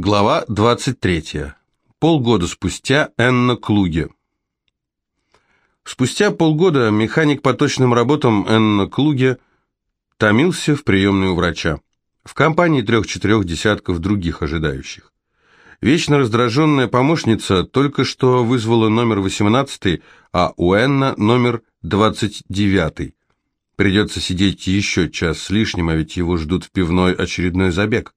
Глава 23. Полгода спустя Энна Клуге. Спустя полгода механик по точным работам Энна Клуге томился в приемной у врача, в компании трех-четырех десятков других ожидающих. Вечно раздраженная помощница только что вызвала номер 18, а у Энна номер 29. Придется сидеть еще час с лишним, а ведь его ждут в пивной очередной забег.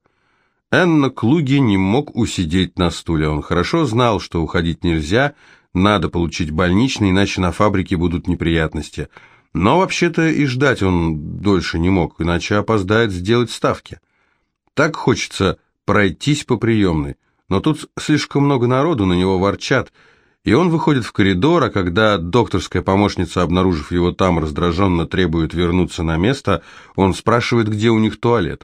Энна Клуги не мог усидеть на стуле. Он хорошо знал, что уходить нельзя, надо получить больничный, иначе на фабрике будут неприятности. Но вообще-то и ждать он дольше не мог, иначе опоздает сделать ставки. Так хочется пройтись по приемной, но тут слишком много народу, на него ворчат, и он выходит в коридор, а когда докторская помощница, обнаружив его там, раздраженно требует вернуться на место, он спрашивает, где у них туалет.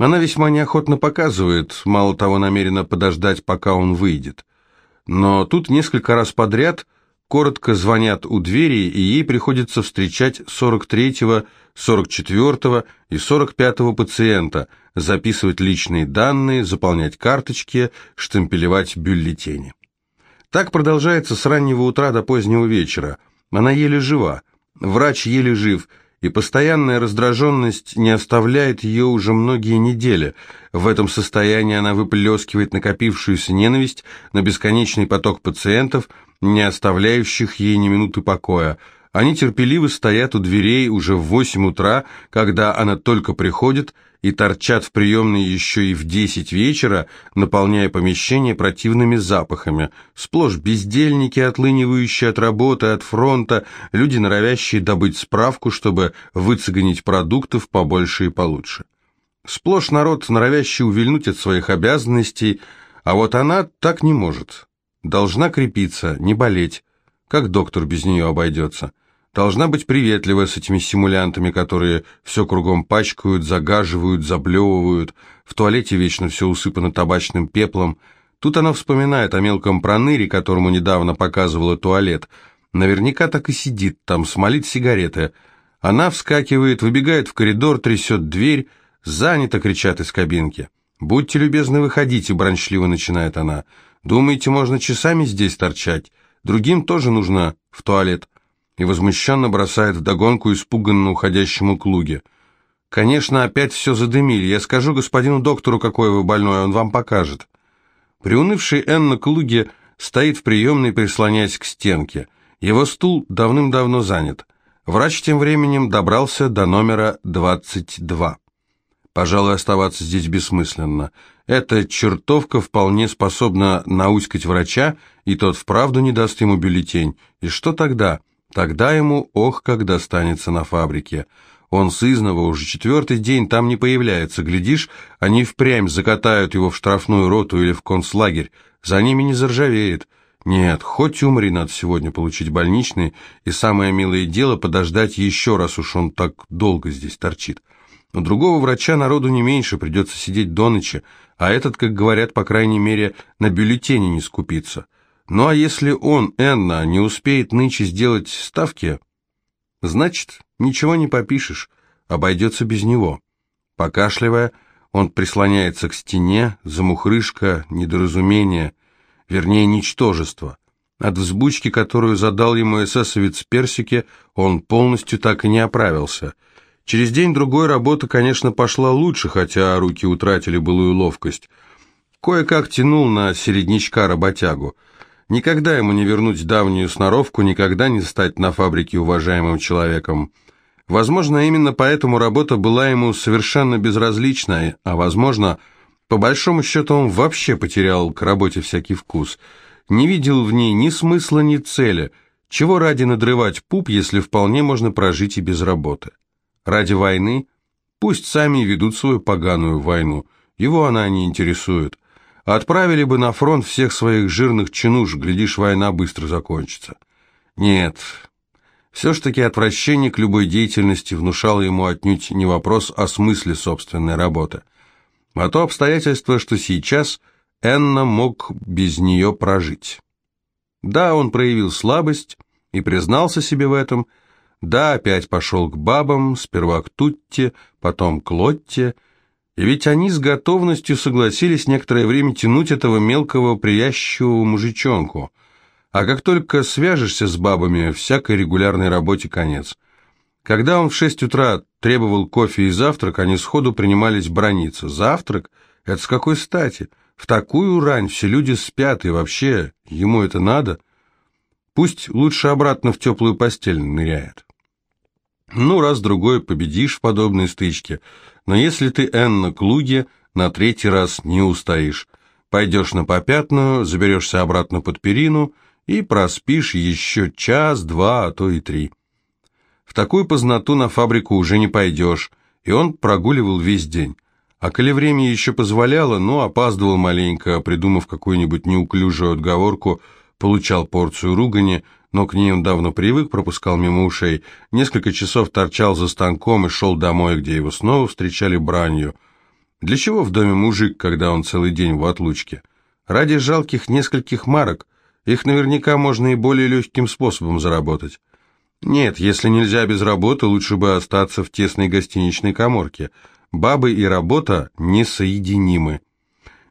Она весьма неохотно показывает, мало того, намерена подождать, пока он выйдет. Но тут несколько раз подряд коротко звонят у двери, и ей приходится встречать 43-го, 44-го и 45-го пациента, записывать личные данные, заполнять карточки, штемпелевать бюллетени. Так продолжается с раннего утра до позднего вечера. Она еле жива, врач еле жив – и постоянная раздраженность не оставляет ее уже многие недели. В этом состоянии она выплескивает накопившуюся ненависть на бесконечный поток пациентов, не оставляющих ей ни минуты покоя. Они терпеливо стоят у дверей уже в восемь утра, когда она только приходит, и торчат в приемной еще и в десять вечера, наполняя помещение противными запахами. Сплошь бездельники, отлынивающие от работы, от фронта, люди, норовящие добыть справку, чтобы выцегонить продуктов побольше и получше. Сплошь народ, норовящий увильнуть от своих обязанностей, а вот она так не может. Должна крепиться, не болеть. Как доктор без нее обойдется? Должна быть приветливая с этими симулянтами, которые все кругом пачкают, загаживают, заблевывают. В туалете вечно все усыпано табачным пеплом. Тут она вспоминает о мелком проныре, которому недавно показывала туалет. Наверняка так и сидит там, смолит сигареты. Она вскакивает, выбегает в коридор, трясет дверь. «Занято!» — кричат из кабинки. «Будьте любезны, выходите!» — брончливо начинает она. «Думаете, можно часами здесь торчать? Другим тоже нужно в туалет» и возмущенно бросает вдогонку испуганно уходящему Клуге. «Конечно, опять все задымили. Я скажу господину доктору, какой вы больной, он вам покажет». Приунывший Энна Клуге стоит в приемной, прислоняясь к стенке. Его стул давным-давно занят. Врач тем временем добрался до номера 22. Пожалуй, оставаться здесь бессмысленно. Эта чертовка вполне способна науськать врача, и тот вправду не даст ему бюллетень. И что тогда? Тогда ему ох, как достанется на фабрике. Он сызнова уже четвертый день там не появляется. Глядишь, они впрямь закатают его в штрафную роту или в концлагерь. За ними не заржавеет. Нет, хоть умри, надо сегодня получить больничный, и самое милое дело подождать еще раз, уж он так долго здесь торчит. У другого врача народу не меньше, придется сидеть до ночи, а этот, как говорят, по крайней мере, на бюллетене не скупится. Ну а если он, Энна, не успеет нынче сделать ставки, значит, ничего не попишешь, обойдется без него. Покашливая, он прислоняется к стене, замухрышка, недоразумение, вернее, ничтожество. От взбучки, которую задал ему эсэсовец Персике, он полностью так и не оправился. Через день-другой работа, конечно, пошла лучше, хотя руки утратили былую ловкость. Кое-как тянул на середнячка-работягу – Никогда ему не вернуть давнюю сноровку, никогда не стать на фабрике уважаемым человеком. Возможно, именно поэтому работа была ему совершенно безразличной, а возможно, по большому счету он вообще потерял к работе всякий вкус. Не видел в ней ни смысла, ни цели. Чего ради надрывать пуп, если вполне можно прожить и без работы? Ради войны? Пусть сами ведут свою поганую войну. Его она не интересует. Отправили бы на фронт всех своих жирных чинуш, глядишь, война быстро закончится. Нет, все ж таки отвращение к любой деятельности внушало ему отнюдь не вопрос о смысле собственной работы, а то обстоятельство, что сейчас Энна мог без нее прожить. Да, он проявил слабость и признался себе в этом, да, опять пошел к бабам, сперва к Тутте, потом к Лотте, ведь они с готовностью согласились некоторое время тянуть этого мелкого приящего мужичонку. А как только свяжешься с бабами, всякой регулярной работе конец. Когда он в шесть утра требовал кофе и завтрак, они сходу принимались брониться. Завтрак? Это с какой стати? В такую рань все люди спят, и вообще, ему это надо? Пусть лучше обратно в теплую постель ныряет. Ну, раз-другой победишь в подобной стычке, но если ты Энна Клуге, на третий раз не устоишь. Пойдешь на попятную, заберешься обратно под перину и проспишь еще час, два, а то и три. В такую познату на фабрику уже не пойдешь, и он прогуливал весь день. А коли время еще позволяло, ну, опаздывал маленько, придумав какую-нибудь неуклюжую отговорку, получал порцию ругани, но к ней он давно привык, пропускал мимо ушей, несколько часов торчал за станком и шел домой, где его снова встречали бранью. Для чего в доме мужик, когда он целый день в отлучке? Ради жалких нескольких марок. Их наверняка можно и более легким способом заработать. Нет, если нельзя без работы, лучше бы остаться в тесной гостиничной коморке. Бабы и работа несоединимы.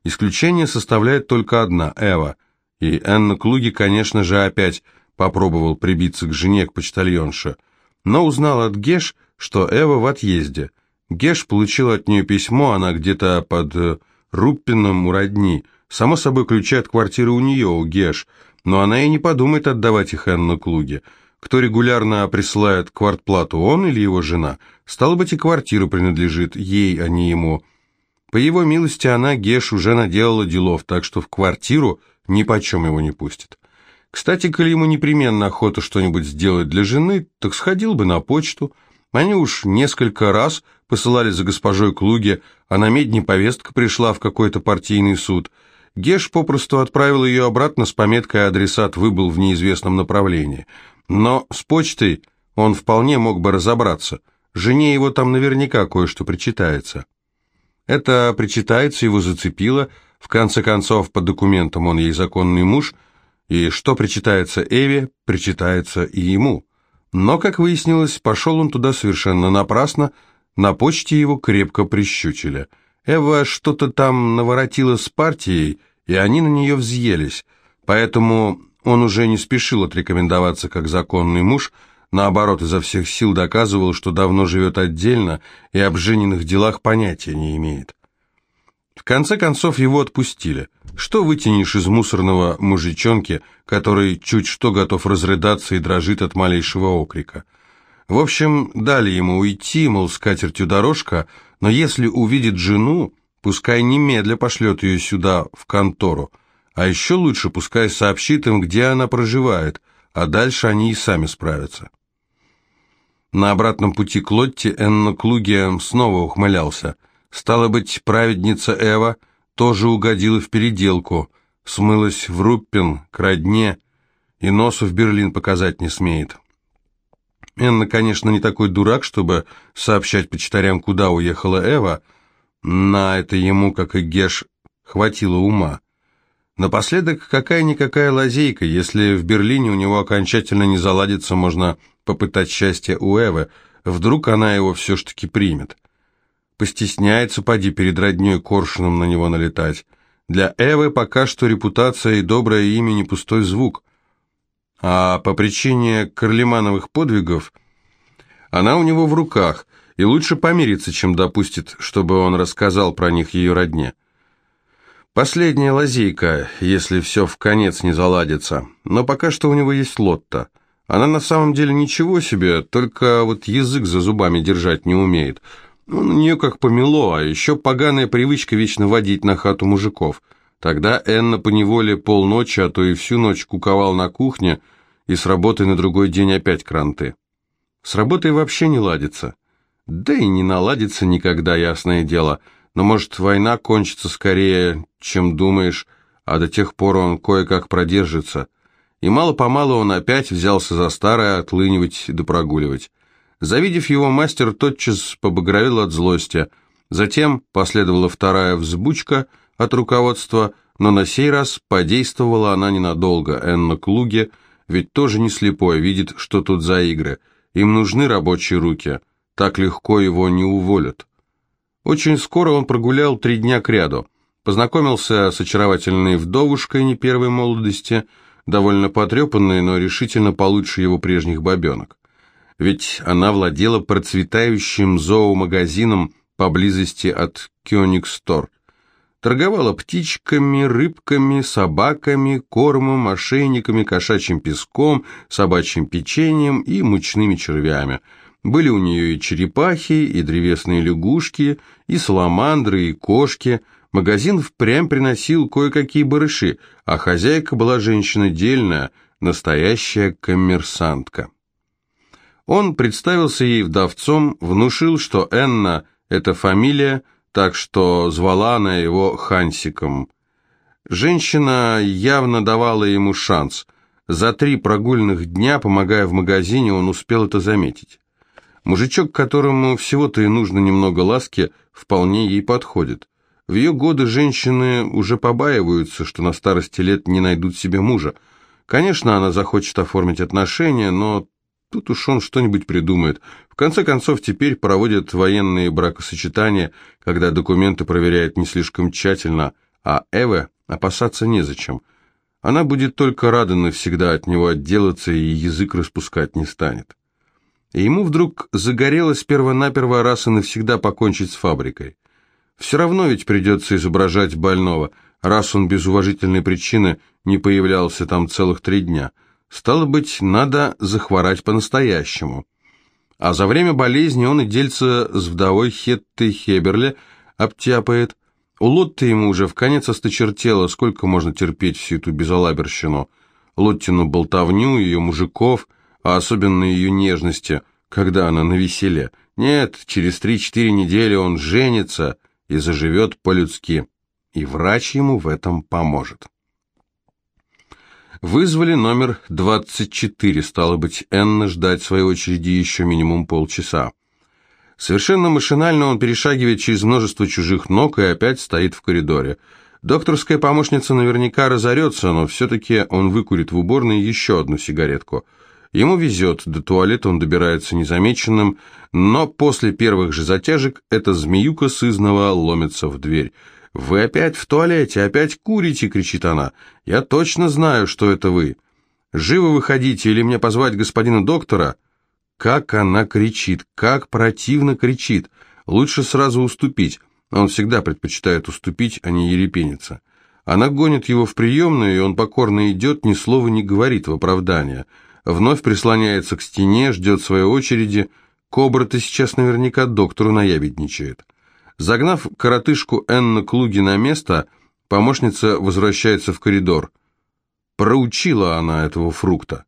Исключение составляет только одна – Эва. И Энна Клуги, конечно же, опять попробовал прибиться к жене, к почтальонше. Но узнал от Геш, что Эва в отъезде. Геш получил от нее письмо, она где-то под э, Руппином у родни. Само собой, ключи от квартиры у нее, у Геш, но она и не подумает отдавать их Энну Клуге. Кто регулярно присылает квартплату, он или его жена? Стало быть, и квартира принадлежит ей, а не ему. По его милости она, Геш, уже наделала делов, так что в квартиру ни почем его не пустит. Кстати, коли ему непременно охота что-нибудь сделать для жены, так сходил бы на почту. Они уж несколько раз посылали за госпожой Клуге, а на медне повестка пришла в какой-то партийный суд. Геш попросту отправил ее обратно с пометкой «Адресат выбыл в неизвестном направлении». Но с почтой он вполне мог бы разобраться. Жене его там наверняка кое-что причитается. Это причитается его зацепило. В конце концов, по документам он ей законный муж, и что причитается Эве, причитается и ему. Но, как выяснилось, пошел он туда совершенно напрасно, на почте его крепко прищучили. Эва что-то там наворотила с партией, и они на нее взъелись, поэтому он уже не спешил отрекомендоваться как законный муж, наоборот, изо всех сил доказывал, что давно живет отдельно и об жененных делах понятия не имеет. В конце концов его отпустили. Что вытянешь из мусорного мужичонки, который чуть что готов разрыдаться и дрожит от малейшего окрика? В общем, дали ему уйти, мол, с катертью дорожка, но если увидит жену, пускай немедля пошлет ее сюда, в контору, а еще лучше пускай сообщит им, где она проживает, а дальше они и сами справятся. На обратном пути к Лотте Энна Клуге снова ухмылялся. Стало быть, праведница Эва тоже угодила в переделку, смылась в Руппин, к родне, и носу в Берлин показать не смеет. Энна, конечно, не такой дурак, чтобы сообщать почтарям, куда уехала Эва, на это ему, как и Геш, хватило ума. Напоследок, какая-никакая лазейка, если в Берлине у него окончательно не заладится, можно попытать счастье у Эвы, вдруг она его все ж таки примет. Постесняется, поди, перед родней коршуном на него налетать. Для Эвы пока что репутация и доброе имя не пустой звук. А по причине Карлемановых подвигов она у него в руках, и лучше помириться, чем допустит, чтобы он рассказал про них ее родне. Последняя лазейка, если все в конец не заладится. Но пока что у него есть Лотта. Она на самом деле ничего себе, только вот язык за зубами держать не умеет. Ну, на нее как помело, а еще поганая привычка вечно водить на хату мужиков. Тогда Энна поневоле полночи, а то и всю ночь куковал на кухне, и с работы на другой день опять кранты. С работой вообще не ладится. Да и не наладится никогда, ясное дело – но, может, война кончится скорее, чем думаешь, а до тех пор он кое-как продержится. И мало-помалу он опять взялся за старое отлынивать да прогуливать. Завидев его, мастер тотчас побагровел от злости. Затем последовала вторая взбучка от руководства, но на сей раз подействовала она ненадолго. Энна Клуге ведь тоже не слепой, видит, что тут за игры. Им нужны рабочие руки. Так легко его не уволят. Очень скоро он прогулял три дня кряду. Познакомился с очаровательной вдовушкой не первой молодости, довольно потрепанной, но решительно получше его прежних бабенок. Ведь она владела процветающим зоомагазином поблизости от Кёнигстор. Торговала птичками, рыбками, собаками, кормом, ошейниками, кошачьим песком, собачьим печеньем и мучными червями. Были у нее и черепахи, и древесные лягушки, и саламандры, и кошки. Магазин впрямь приносил кое-какие барыши, а хозяйка была женщина дельная, настоящая коммерсантка. Он представился ей вдовцом, внушил, что Энна – это фамилия, так что звала она его Хансиком. Женщина явно давала ему шанс. За три прогульных дня, помогая в магазине, он успел это заметить. Мужичок, которому всего-то и нужно немного ласки, вполне ей подходит. В ее годы женщины уже побаиваются, что на старости лет не найдут себе мужа. Конечно, она захочет оформить отношения, но тут уж он что-нибудь придумает. В конце концов, теперь проводят военные бракосочетания, когда документы проверяют не слишком тщательно, а Эве опасаться незачем. Она будет только рада навсегда от него отделаться и язык распускать не станет. И ему вдруг загорелось перво-наперво раз и навсегда покончить с фабрикой. Все равно ведь придется изображать больного, раз он без уважительной причины не появлялся там целых три дня. Стало быть, надо захворать по-настоящему. А за время болезни он и дельца с вдовой Хетты Хеберле обтяпает. У Лотты ему уже в конец осточертело, сколько можно терпеть всю эту безалаберщину. Лоттину болтовню, ее мужиков – а особенно ее нежности, когда она на веселе. Нет, через три-четыре недели он женится и заживет по-людски, и врач ему в этом поможет. Вызвали номер 24, стало быть, Энна ждать своей очереди еще минимум полчаса. Совершенно машинально он перешагивает через множество чужих ног и опять стоит в коридоре. Докторская помощница наверняка разорется, но все-таки он выкурит в уборной еще одну сигаретку – Ему везет, до туалета он добирается незамеченным, но после первых же затяжек эта змеюка сызнова ломится в дверь. «Вы опять в туалете, опять курите!» — кричит она. «Я точно знаю, что это вы. Живо выходите, или мне позвать господина доктора?» Как она кричит, как противно кричит. Лучше сразу уступить. Он всегда предпочитает уступить, а не ерепениться. Она гонит его в приемную, и он покорно идет, ни слова не говорит в оправдание вновь прислоняется к стене, ждет своей очереди. Кобра-то сейчас наверняка доктору наябедничает. Загнав коротышку Энна Клуги на место, помощница возвращается в коридор. Проучила она этого фрукта.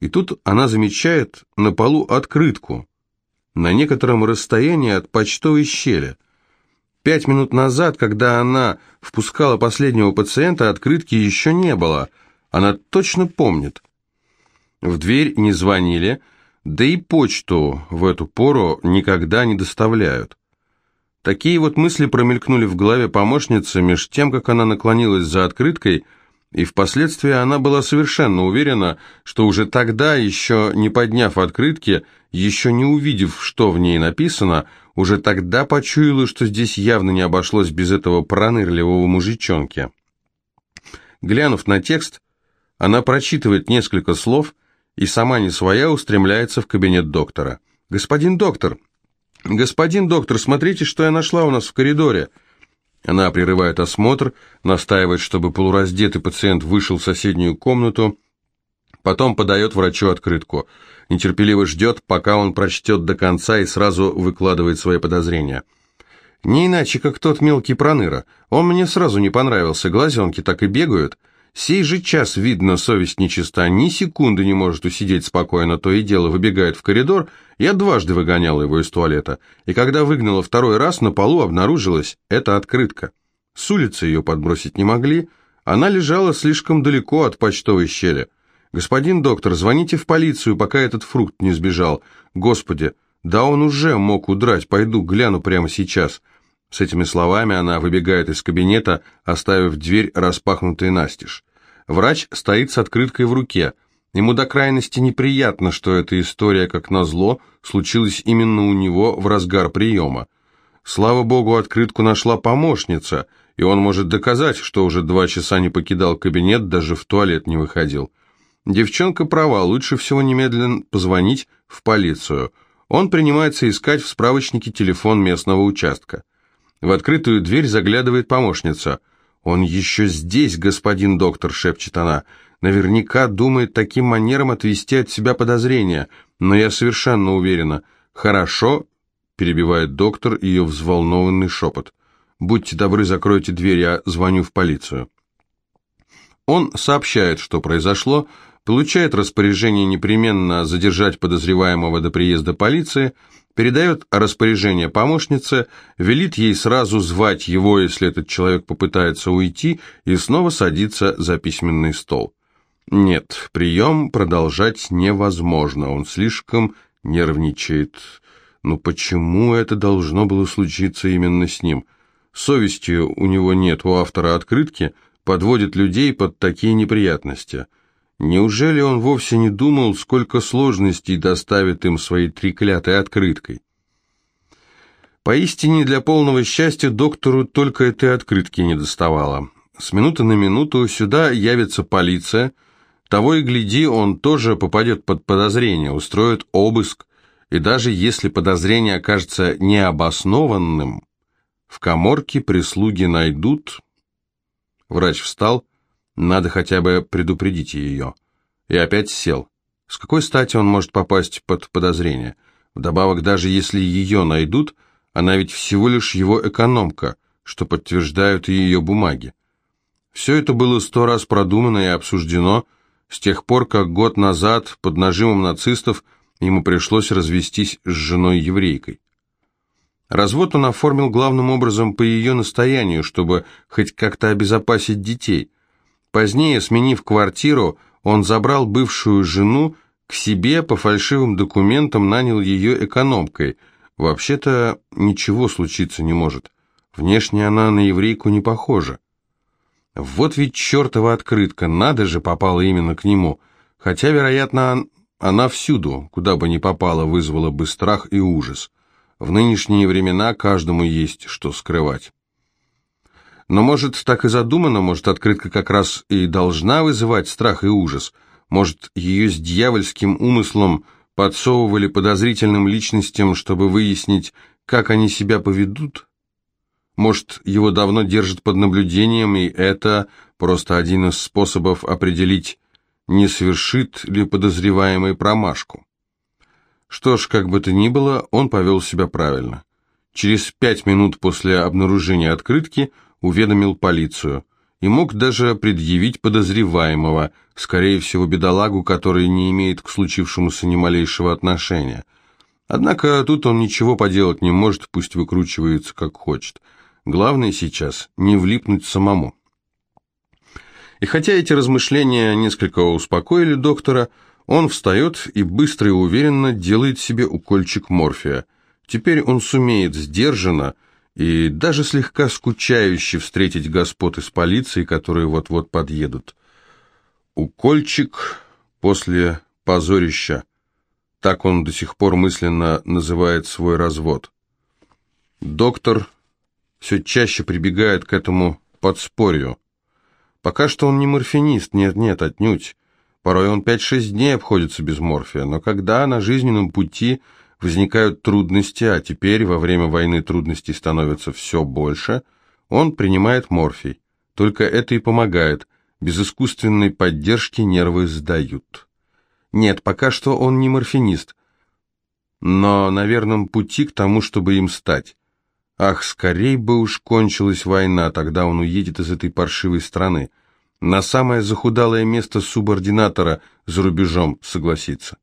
И тут она замечает на полу открытку, на некотором расстоянии от почтовой щели. Пять минут назад, когда она впускала последнего пациента, открытки еще не было. Она точно помнит. В дверь не звонили, да и почту в эту пору никогда не доставляют. Такие вот мысли промелькнули в голове помощницы, меж тем, как она наклонилась за открыткой, и впоследствии она была совершенно уверена, что уже тогда, еще не подняв открытки, еще не увидев, что в ней написано, уже тогда почуяла, что здесь явно не обошлось без этого пронырливого мужичонки. Глянув на текст, она прочитывает несколько слов – и сама не своя устремляется в кабинет доктора. «Господин доктор! Господин доктор, смотрите, что я нашла у нас в коридоре!» Она прерывает осмотр, настаивает, чтобы полураздетый пациент вышел в соседнюю комнату, потом подает врачу открытку. Нетерпеливо ждет, пока он прочтет до конца и сразу выкладывает свои подозрения. «Не иначе, как тот мелкий проныра. Он мне сразу не понравился, глазенки так и бегают». Сей же час, видно, совесть нечиста, ни секунды не может усидеть спокойно, то и дело выбегает в коридор, я дважды выгоняла его из туалета, и когда выгнала второй раз, на полу обнаружилась эта открытка. С улицы ее подбросить не могли, она лежала слишком далеко от почтовой щели. «Господин доктор, звоните в полицию, пока этот фрукт не сбежал. Господи, да он уже мог удрать, пойду гляну прямо сейчас». С этими словами она выбегает из кабинета, оставив дверь распахнутой настежь. Врач стоит с открыткой в руке. Ему до крайности неприятно, что эта история, как назло, случилась именно у него в разгар приема. Слава богу, открытку нашла помощница, и он может доказать, что уже два часа не покидал кабинет, даже в туалет не выходил. Девчонка права, лучше всего немедленно позвонить в полицию. Он принимается искать в справочнике телефон местного участка. В открытую дверь заглядывает помощница. «Он еще здесь, господин доктор», — шепчет она. «Наверняка думает таким манером отвести от себя подозрения, но я совершенно уверена. Хорошо, перебивает доктор ее взволнованный шепот. «Будьте добры, закройте дверь, я звоню в полицию». Он сообщает, что произошло, получает распоряжение непременно задержать подозреваемого до приезда полиции, передает распоряжение помощнице, велит ей сразу звать его, если этот человек попытается уйти, и снова садится за письменный стол. Нет, прием продолжать невозможно, он слишком нервничает. Но почему это должно было случиться именно с ним? Совести у него нет, у автора открытки, подводит людей под такие неприятности. Неужели он вовсе не думал, сколько сложностей доставит им своей треклятой открыткой? Поистине для полного счастья доктору только этой открытки не доставало. С минуты на минуту сюда явится полиция, того и гляди, он тоже попадет под подозрение, устроит обыск, и даже если подозрение окажется необоснованным, в коморке прислуги найдут... Врач встал, надо хотя бы предупредить ее. И опять сел. С какой стати он может попасть под подозрение? Вдобавок, даже если ее найдут, она ведь всего лишь его экономка, что подтверждают и ее бумаги. Все это было сто раз продумано и обсуждено с тех пор, как год назад под нажимом нацистов ему пришлось развестись с женой-еврейкой. Развод он оформил главным образом по ее настоянию, чтобы хоть как-то обезопасить детей. Позднее, сменив квартиру, он забрал бывшую жену к себе по фальшивым документам, нанял ее экономкой. Вообще-то ничего случиться не может. Внешне она на еврейку не похожа. Вот ведь чертова открытка, надо же, попала именно к нему. Хотя, вероятно, она всюду, куда бы ни попала, вызвала бы страх и ужас. В нынешние времена каждому есть что скрывать. Но, может, так и задумано, может, открытка как раз и должна вызывать страх и ужас. Может, ее с дьявольским умыслом подсовывали подозрительным личностям, чтобы выяснить, как они себя поведут? Может, его давно держат под наблюдением, и это просто один из способов определить, не совершит ли подозреваемый промашку. Что ж, как бы то ни было, он повел себя правильно. Через пять минут после обнаружения открытки уведомил полицию и мог даже предъявить подозреваемого, скорее всего, бедолагу, который не имеет к случившемуся ни малейшего отношения. Однако тут он ничего поделать не может, пусть выкручивается как хочет. Главное сейчас не влипнуть самому. И хотя эти размышления несколько успокоили доктора, он встает и быстро и уверенно делает себе укольчик морфия. Теперь он сумеет сдержанно и даже слегка скучающе встретить господ из полиции, которые вот-вот подъедут. Укольчик после позорища. Так он до сих пор мысленно называет свой развод. Доктор все чаще прибегает к этому подспорью. Пока что он не морфинист, нет-нет, отнюдь. Порой он 5-6 дней обходится без морфия, но когда на жизненном пути возникают трудности, а теперь во время войны трудностей становится все больше, он принимает морфий. Только это и помогает. Без искусственной поддержки нервы сдают. Нет, пока что он не морфинист, но на верном пути к тому, чтобы им стать. Ах, скорей бы уж кончилась война, тогда он уедет из этой паршивой страны. На самое захудалое место субординатора за рубежом согласится.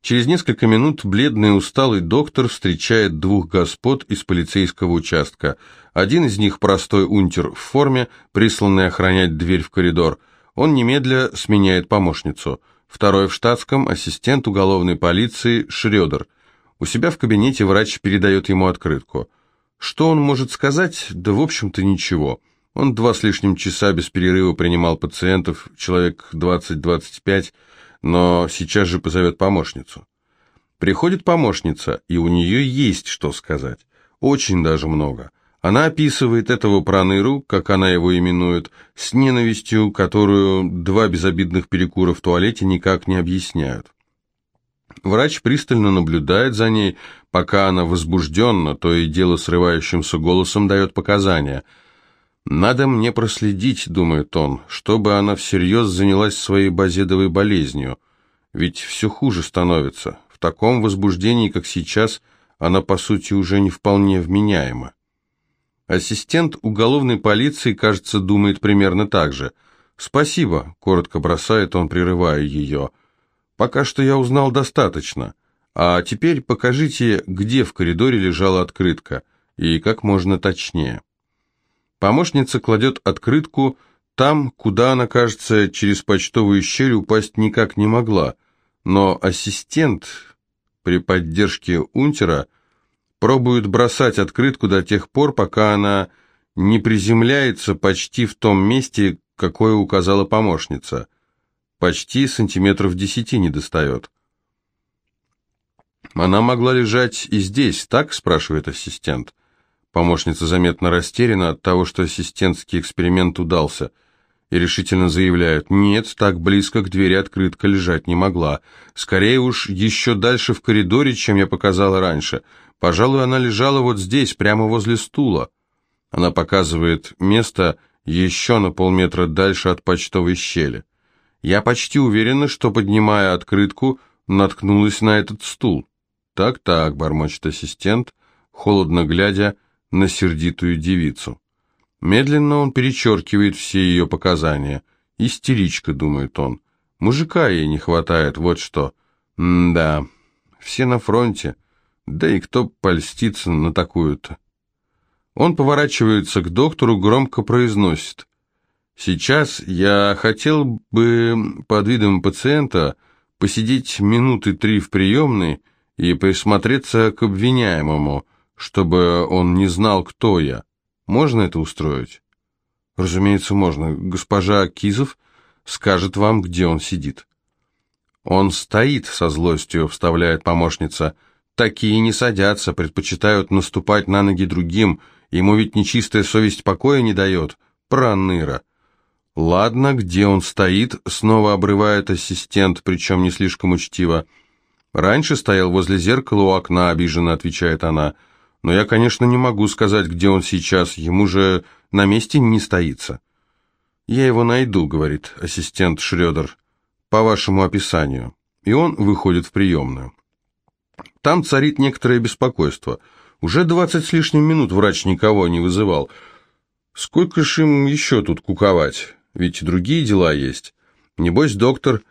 Через несколько минут бледный усталый доктор встречает двух господ из полицейского участка. Один из них простой унтер в форме, присланный охранять дверь в коридор. Он немедля сменяет помощницу. Второй в штатском ассистент уголовной полиции Шрёдер – у себя в кабинете врач передает ему открытку. Что он может сказать? Да, в общем-то, ничего. Он два с лишним часа без перерыва принимал пациентов, человек 20-25, но сейчас же позовет помощницу. Приходит помощница, и у нее есть что сказать. Очень даже много. Она описывает этого проныру, как она его именует, с ненавистью, которую два безобидных перекура в туалете никак не объясняют. Врач пристально наблюдает за ней, пока она возбужденно, то и дело срывающимся голосом дает показания. «Надо мне проследить», — думает он, — «чтобы она всерьез занялась своей базедовой болезнью. Ведь все хуже становится. В таком возбуждении, как сейчас, она, по сути, уже не вполне вменяема». Ассистент уголовной полиции, кажется, думает примерно так же. «Спасибо», — коротко бросает он, прерывая ее. «Пока что я узнал достаточно. А теперь покажите, где в коридоре лежала открытка, и как можно точнее». Помощница кладет открытку там, куда она, кажется, через почтовую щель упасть никак не могла, но ассистент при поддержке унтера – пробует бросать открытку до тех пор, пока она не приземляется почти в том месте, какое указала помощница. Почти сантиметров десяти не достает. «Она могла лежать и здесь, так?» – спрашивает ассистент. Помощница заметно растеряна от того, что ассистентский эксперимент удался, и решительно заявляет, «Нет, так близко к двери открытка лежать не могла. Скорее уж еще дальше в коридоре, чем я показала раньше. Пожалуй, она лежала вот здесь, прямо возле стула. Она показывает место еще на полметра дальше от почтовой щели. Я почти уверена, что, поднимая открытку, наткнулась на этот стул. «Так-так», — бормочет ассистент, холодно глядя на сердитую девицу. Медленно он перечеркивает все ее показания. «Истеричка», — думает он. «Мужика ей не хватает, вот что». М «Да, все на фронте». Да и кто польстится на такую-то? Он поворачивается к доктору, громко произносит. «Сейчас я хотел бы под видом пациента посидеть минуты три в приемной и присмотреться к обвиняемому, чтобы он не знал, кто я. Можно это устроить?» «Разумеется, можно. Госпожа Кизов скажет вам, где он сидит». «Он стоит», — со злостью вставляет помощница, — Такие не садятся, предпочитают наступать на ноги другим. Ему ведь нечистая совесть покоя не дает. Проныра. Ладно, где он стоит, снова обрывает ассистент, причем не слишком учтиво. Раньше стоял возле зеркала у окна, обиженно отвечает она. Но я, конечно, не могу сказать, где он сейчас, ему же на месте не стоится. Я его найду, говорит ассистент Шредер, по вашему описанию. И он выходит в приемную. Там царит некоторое беспокойство. Уже двадцать с лишним минут врач никого не вызывал. Сколько ж им еще тут куковать? Ведь другие дела есть. Небось, доктор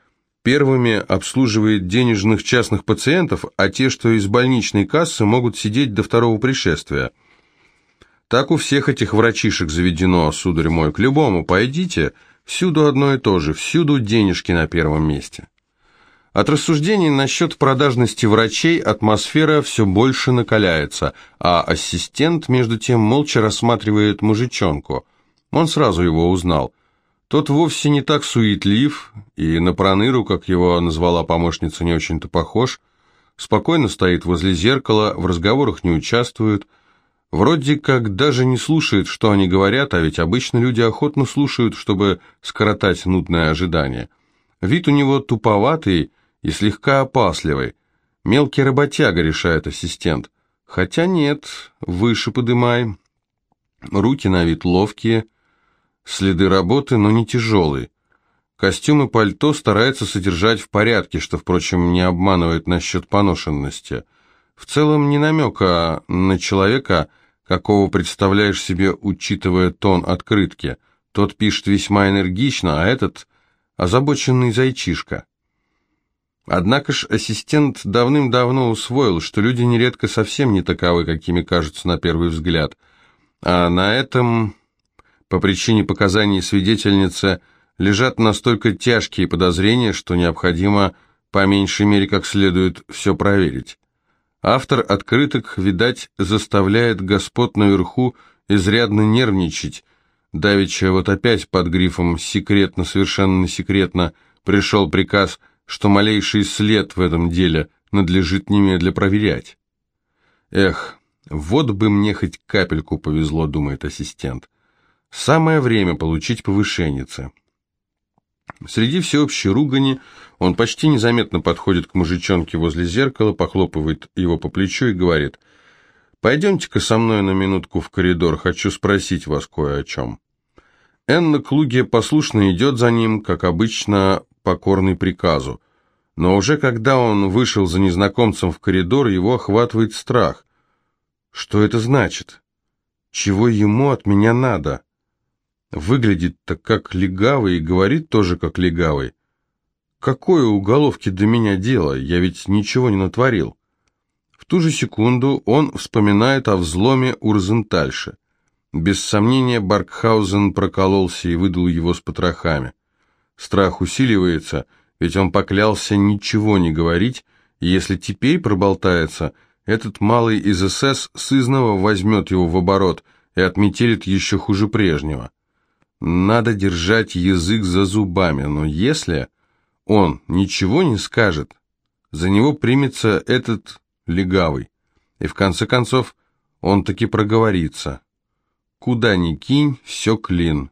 первыми обслуживает денежных частных пациентов, а те, что из больничной кассы, могут сидеть до второго пришествия. Так у всех этих врачишек заведено, сударь мой, к любому пойдите, всюду одно и то же, всюду денежки на первом месте. От рассуждений насчет продажности врачей атмосфера все больше накаляется, а ассистент, между тем, молча рассматривает мужичонку. Он сразу его узнал. Тот вовсе не так суетлив, и на проныру, как его назвала помощница, не очень-то похож. Спокойно стоит возле зеркала, в разговорах не участвует. Вроде как даже не слушает, что они говорят, а ведь обычно люди охотно слушают, чтобы скоротать нудное ожидание. Вид у него туповатый, и слегка опасливый. Мелкий работяга, решает ассистент. Хотя нет, выше подымай. Руки на вид ловкие, следы работы, но не тяжелые. Костюм и пальто старается содержать в порядке, что, впрочем, не обманывает насчет поношенности. В целом не намека на человека, какого представляешь себе, учитывая тон открытки. Тот пишет весьма энергично, а этот – озабоченный зайчишка. Однако ж ассистент давным-давно усвоил, что люди нередко совсем не таковы, какими кажутся на первый взгляд. А на этом, по причине показаний свидетельницы, лежат настолько тяжкие подозрения, что необходимо по меньшей мере как следует все проверить. Автор открыток, видать, заставляет господ наверху изрядно нервничать. Давеча вот опять под грифом «секретно, совершенно секретно» пришел приказ – что малейший след в этом деле надлежит немедля проверять. Эх, Вот бы мне хоть капельку повезло, думает ассистент. Самое время получить повышеннице. Среди всеобщей ругани он почти незаметно подходит к мужичонке возле зеркала, похлопывает его по плечу и говорит, «Пойдемте-ка со мной на минутку в коридор, хочу спросить вас кое о чем». Энна Клуге послушно идет за ним, как обычно, покорный приказу. Но уже когда он вышел за незнакомцем в коридор, его охватывает страх. Что это значит? Чего ему от меня надо? Выглядит-то как легавый и говорит тоже как легавый. Какое уголовки до меня дело? Я ведь ничего не натворил. В ту же секунду он вспоминает о взломе Урзентальши. Без сомнения Баркхаузен прокололся и выдал его с потрохами. Страх усиливается, ведь он поклялся ничего не говорить, и если теперь проболтается, этот малый из СС сызново возьмет его в оборот и отметелит еще хуже прежнего. Надо держать язык за зубами, но если он ничего не скажет, за него примется этот легавый, и в конце концов он таки проговорится. Куда ни кинь, все клин.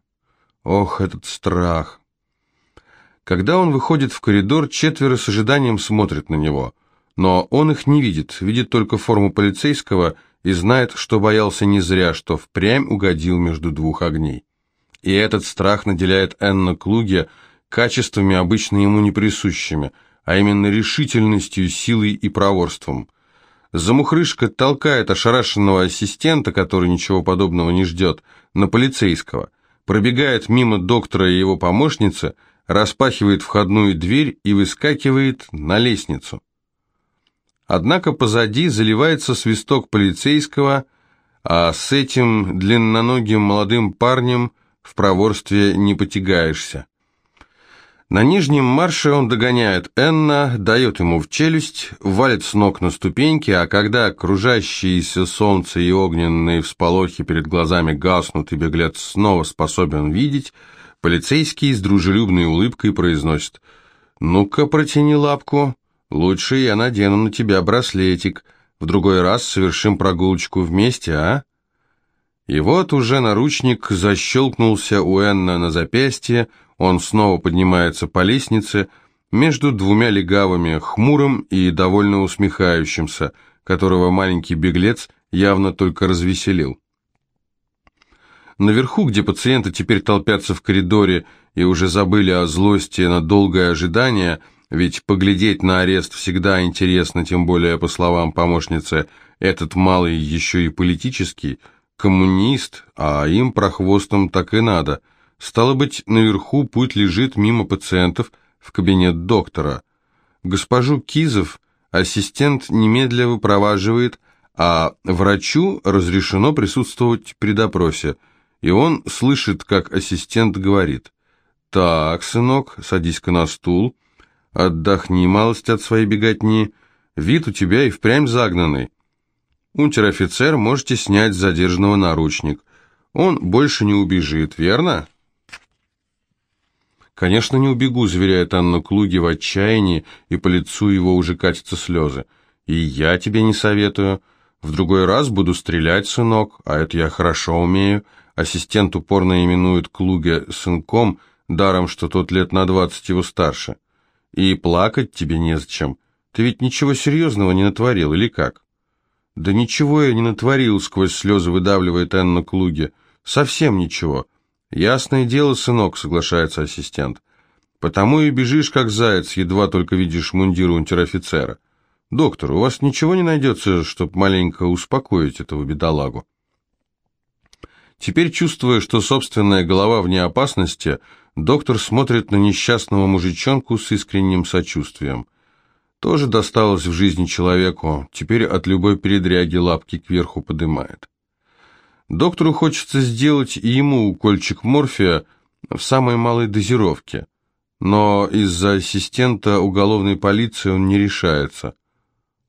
Ох, этот страх! Когда он выходит в коридор, четверо с ожиданием смотрят на него, но он их не видит, видит только форму полицейского и знает, что боялся не зря, что впрямь угодил между двух огней и этот страх наделяет Энна Клуге качествами, обычно ему не присущими, а именно решительностью, силой и проворством. Замухрышка толкает ошарашенного ассистента, который ничего подобного не ждет, на полицейского, пробегает мимо доктора и его помощницы, распахивает входную дверь и выскакивает на лестницу. Однако позади заливается свисток полицейского, а с этим длинноногим молодым парнем – в проворстве не потягаешься. На нижнем марше он догоняет Энна, дает ему в челюсть, валит с ног на ступеньки, а когда окружающиеся солнце и огненные всполохи перед глазами гаснут и беглец снова способен видеть, полицейский с дружелюбной улыбкой произносит «Ну-ка, протяни лапку, лучше я надену на тебя браслетик, в другой раз совершим прогулочку вместе, а?» И вот уже наручник защелкнулся у Энна на запястье, он снова поднимается по лестнице, между двумя легавыми, хмурым и довольно усмехающимся, которого маленький беглец явно только развеселил. Наверху, где пациенты теперь толпятся в коридоре и уже забыли о злости на долгое ожидание, ведь поглядеть на арест всегда интересно, тем более, по словам помощницы, этот малый еще и политический – коммунист, а им прохвостом так и надо. Стало быть, наверху путь лежит мимо пациентов в кабинет доктора. Госпожу Кизов ассистент немедля выпроваживает, а врачу разрешено присутствовать при допросе, и он слышит, как ассистент говорит «Так, сынок, садись-ка на стул, отдохни малость от своей беготни, вид у тебя и впрямь загнанный, Унтер-офицер, можете снять с задержанного наручник. Он больше не убежит, верно? Конечно, не убегу, заверяет Анна Клуги в отчаянии, и по лицу его уже катятся слезы. И я тебе не советую. В другой раз буду стрелять, сынок, а это я хорошо умею. Ассистент упорно именует Клуге сынком, даром, что тот лет на двадцать его старше. И плакать тебе незачем. Ты ведь ничего серьезного не натворил, или как? «Да ничего я не натворил», — сквозь слезы выдавливает Энна Клуги. «Совсем ничего». «Ясное дело, сынок», — соглашается ассистент. «Потому и бежишь, как заяц, едва только видишь мундир унтер-офицера. Доктор, у вас ничего не найдется, чтобы маленько успокоить этого бедолагу?» Теперь, чувствуя, что собственная голова вне опасности, доктор смотрит на несчастного мужичонку с искренним сочувствием тоже досталось в жизни человеку, теперь от любой передряги лапки кверху подымает. Доктору хочется сделать и ему укольчик морфия в самой малой дозировке, но из-за ассистента уголовной полиции он не решается.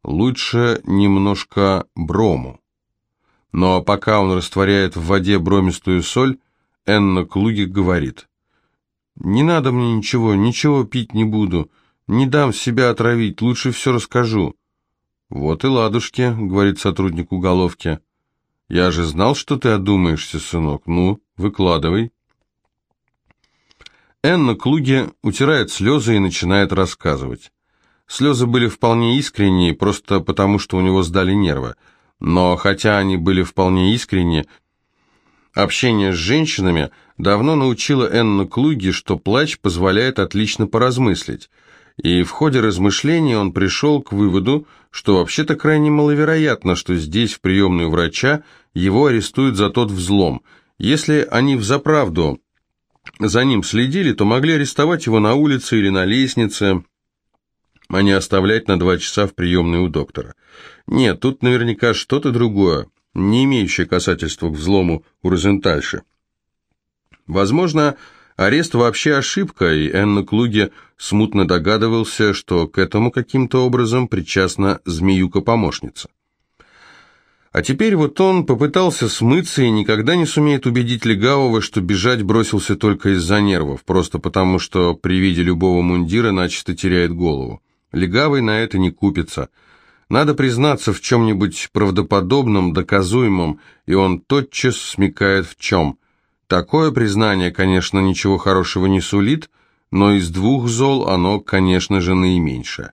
Лучше немножко брому. Но пока он растворяет в воде бромистую соль, Энна Клуги говорит, «Не надо мне ничего, ничего пить не буду». Не дам себя отравить, лучше все расскажу. «Вот и ладушки», — говорит сотрудник уголовки. «Я же знал, что ты одумаешься, сынок. Ну, выкладывай». Энна Клуги утирает слезы и начинает рассказывать. Слезы были вполне искренние, просто потому, что у него сдали нервы. Но хотя они были вполне искренние, общение с женщинами давно научило Энну Клуги, что плач позволяет отлично поразмыслить. И в ходе размышлений он пришел к выводу, что вообще-то крайне маловероятно, что здесь, в приемную врача, его арестуют за тот взлом. Если они взаправду за ним следили, то могли арестовать его на улице или на лестнице, а не оставлять на два часа в приемной у доктора. Нет, тут наверняка что-то другое, не имеющее касательства к взлому у Розентальши. Возможно, арест вообще ошибка, и Энна Клуге смутно догадывался, что к этому каким-то образом причастна змеюка-помощница. А теперь вот он попытался смыться и никогда не сумеет убедить Легавого, что бежать бросился только из-за нервов, просто потому что при виде любого мундира начисто теряет голову. Легавый на это не купится. Надо признаться в чем-нибудь правдоподобном, доказуемом, и он тотчас смекает в чем. Такое признание, конечно, ничего хорошего не сулит, но из двух зол оно, конечно же, наименьшее.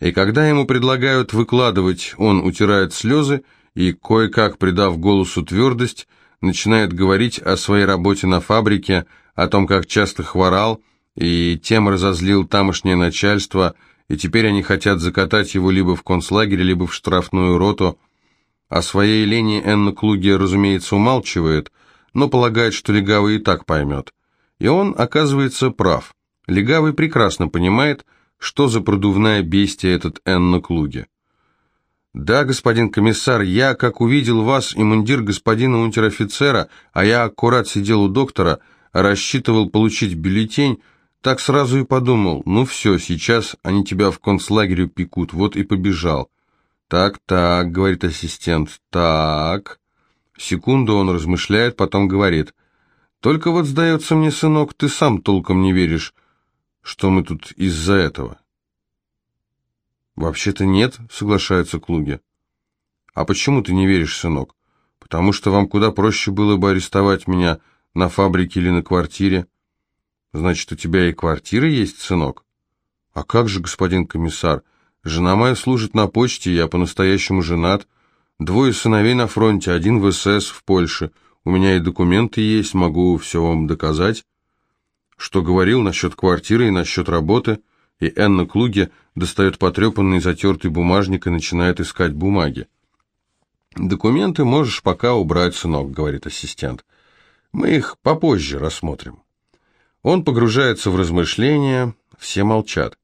И когда ему предлагают выкладывать, он утирает слезы и, кое-как придав голосу твердость, начинает говорить о своей работе на фабрике, о том, как часто хворал, и тем разозлил тамошнее начальство, и теперь они хотят закатать его либо в концлагерь, либо в штрафную роту. О своей лени Энна Клуги, разумеется, умалчивает, но полагает, что Легавый и так поймет. И он, оказывается, прав. Легавый прекрасно понимает, что за продувная бестия этот Энна Клуги? «Да, господин комиссар, я, как увидел вас и мундир господина унтер-офицера, а я аккурат сидел у доктора, рассчитывал получить бюллетень, так сразу и подумал, ну все, сейчас они тебя в концлагере пекут, вот и побежал». «Так, так», — говорит ассистент, — «так». Секунду он размышляет, потом говорит, «Только вот, сдается мне, сынок, ты сам толком не веришь, что мы тут из-за этого. Вообще-то нет, соглашается Клуги. А почему ты не веришь, сынок? Потому что вам куда проще было бы арестовать меня на фабрике или на квартире. Значит, у тебя и квартира есть, сынок? А как же, господин комиссар? Жена моя служит на почте, я по-настоящему женат. Двое сыновей на фронте, один в СС в Польше. У меня и документы есть, могу все вам доказать что говорил насчет квартиры и насчет работы, и Энна Клуги достает потрепанный затертый бумажник и начинает искать бумаги. «Документы можешь пока убрать, сынок», — говорит ассистент. «Мы их попозже рассмотрим». Он погружается в размышления, все молчат.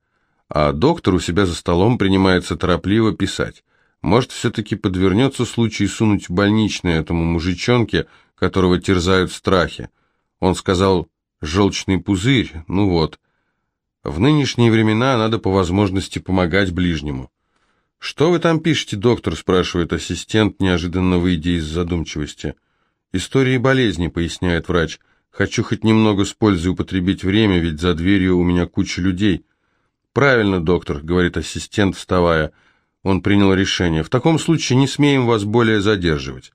А доктор у себя за столом принимается торопливо писать. Может, все-таки подвернется случай сунуть больничное этому мужичонке, которого терзают страхи. Он сказал, желчный пузырь, ну вот. В нынешние времена надо по возможности помогать ближнему. «Что вы там пишете, доктор?» – спрашивает ассистент, неожиданно выйдя из задумчивости. «Истории болезни», – поясняет врач. «Хочу хоть немного с пользой употребить время, ведь за дверью у меня куча людей». «Правильно, доктор», – говорит ассистент, вставая. Он принял решение. «В таком случае не смеем вас более задерживать».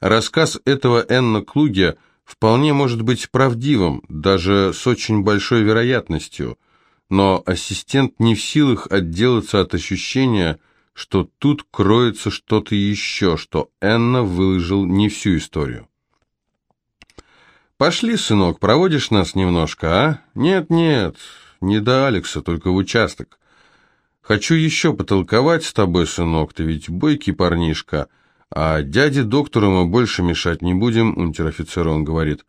Рассказ этого Энна Клугия – вполне может быть правдивым, даже с очень большой вероятностью, но ассистент не в силах отделаться от ощущения, что тут кроется что-то еще, что Энна выложил не всю историю. «Пошли, сынок, проводишь нас немножко, а? Нет-нет, не до Алекса, только в участок. Хочу еще потолковать с тобой, сынок, ты ведь бойкий парнишка». А дяде доктору мы больше мешать не будем, унтер-офицеру он говорит.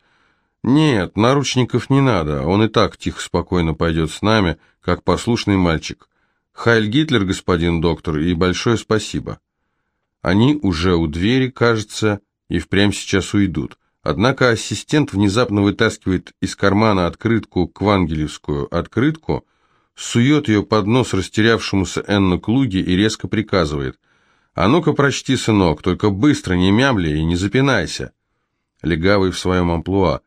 Нет, наручников не надо, он и так тихо-спокойно пойдет с нами, как послушный мальчик. Хайль Гитлер, господин доктор, и большое спасибо. Они уже у двери, кажется, и впрямь сейчас уйдут. Однако ассистент внезапно вытаскивает из кармана открытку, квангелевскую открытку, сует ее под нос растерявшемуся Энну Клуге и резко приказывает. «А ну-ка прочти, сынок, только быстро, не мямли и не запинайся». Легавый в своем амплуа,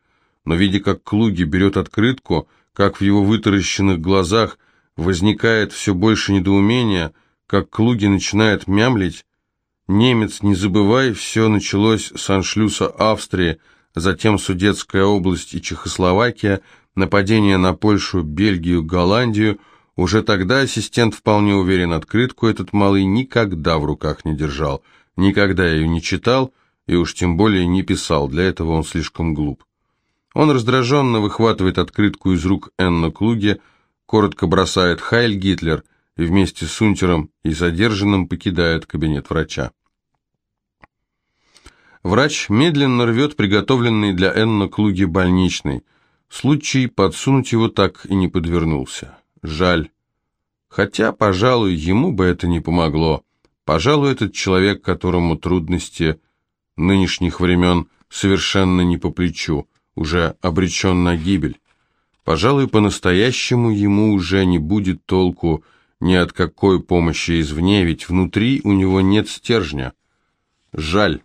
но видя, как Клуги берет открытку, как в его вытаращенных глазах возникает все больше недоумения, как Клуги начинает мямлить, «Немец, не забывай, все началось с аншлюса Австрии, затем Судетская область и Чехословакия, нападение на Польшу, Бельгию, Голландию. Уже тогда ассистент вполне уверен, открытку этот малый никогда в руках не держал, никогда ее не читал и уж тем более не писал, для этого он слишком глуп. Он раздраженно выхватывает открытку из рук Энна Клуге, коротко бросает «Хайль Гитлер» и вместе с Унтером и задержанным покидает кабинет врача. Врач медленно рвет приготовленный для Энна Клуги больничный. Случай подсунуть его так и не подвернулся. Жаль. Хотя, пожалуй, ему бы это не помогло. Пожалуй, этот человек, которому трудности нынешних времен совершенно не по плечу, уже обречен на гибель. Пожалуй, по-настоящему ему уже не будет толку ни от какой помощи извне, ведь внутри у него нет стержня. Жаль.